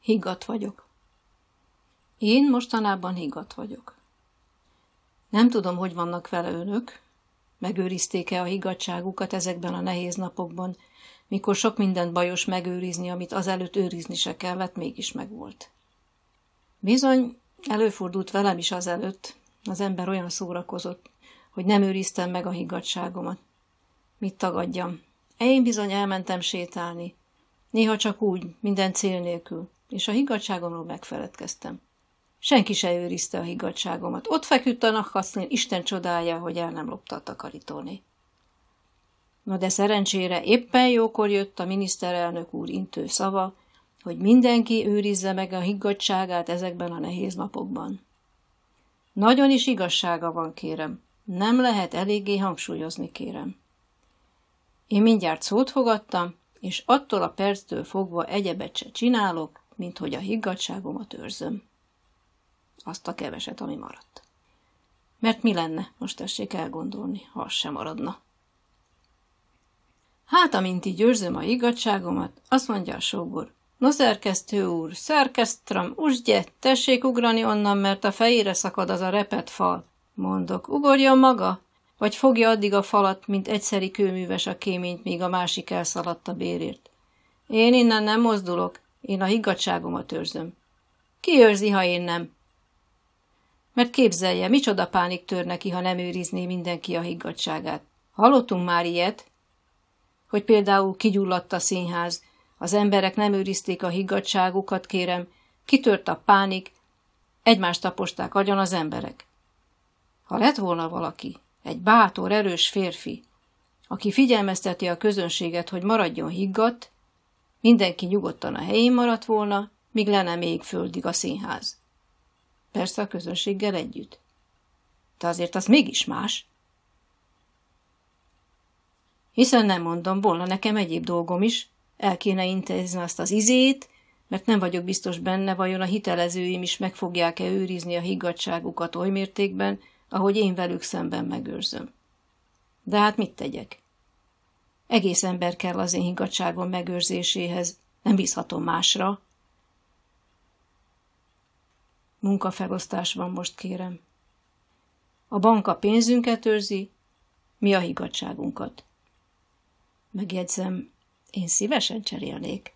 Higgadt vagyok. Én mostanában higgadt vagyok. Nem tudom, hogy vannak vele önök, megőrizték-e a higgadságukat ezekben a nehéz napokban, mikor sok mindent bajos megőrizni, amit azelőtt őrizni se kellett, mégis megvolt. Bizony, előfordult velem is azelőtt, az ember olyan szórakozott, hogy nem őriztem meg a higgadságomat. Mit tagadjam? Én bizony elmentem sétálni. Néha csak úgy, minden cél nélkül, és a higgadságomról megfeledkeztem. Senki se őrizte a higgadságomat. Ott feküdt a nakaszlén, Isten csodája, hogy el nem lopta a takarítóni. Na de szerencsére éppen jókor jött a miniszterelnök úr intő szava, hogy mindenki őrizze meg a higgadságát ezekben a nehéz napokban. Nagyon is igazsága van, kérem. Nem lehet eléggé hangsúlyozni, kérem. Én mindjárt szót fogadtam, és attól a perctől fogva egyebet se csinálok, mint hogy a higgadságomat őrzöm. Azt a keveset, ami maradt. Mert mi lenne, most tessék elgondolni, ha az sem maradna. Hát, amint így őrzöm a higgadságomat, azt mondja a sógor, No, szerkesztő úr, szerkesztram, usgye, tessék ugrani onnan, mert a fejére szakad az a repet fal. Mondok, ugorjon maga, vagy fogja addig a falat, mint egyszeri kőműves a kéményt, míg a másik elszaladt a bérért. Én innen nem mozdulok, én a higgadságomat őrzöm. Ki őrzi, ha én nem? Mert képzelje, micsoda pánik tör neki, ha nem őrizné mindenki a higgadságát. Hallottunk már ilyet? Hogy például kigyulladt a színház, az emberek nem őrizték a higgadságukat, kérem, kitört a pánik, egymást taposták agyon az emberek. Ha lett volna valaki, egy bátor, erős férfi, aki figyelmezteti a közönséget, hogy maradjon higgadt, mindenki nyugodtan a helyén maradt volna, míg le nem ég földig a színház. Persze a közönséggel együtt. De azért az mégis más. Hiszen nem mondom, volna nekem egyéb dolgom is, el kéne intézni azt az izét, mert nem vagyok biztos benne, vajon a hitelezőim is meg fogják-e őrizni a higgadságukat oly mértékben, ahogy én velük szemben megőrzöm. De hát mit tegyek? Egész ember kell az én higgadságom megőrzéséhez, nem bízhatom másra. Munkafelosztás van most, kérem. A bank a pénzünket őrzi, mi a higgadságunkat. Megjegyzem, én szívesen cserélnék.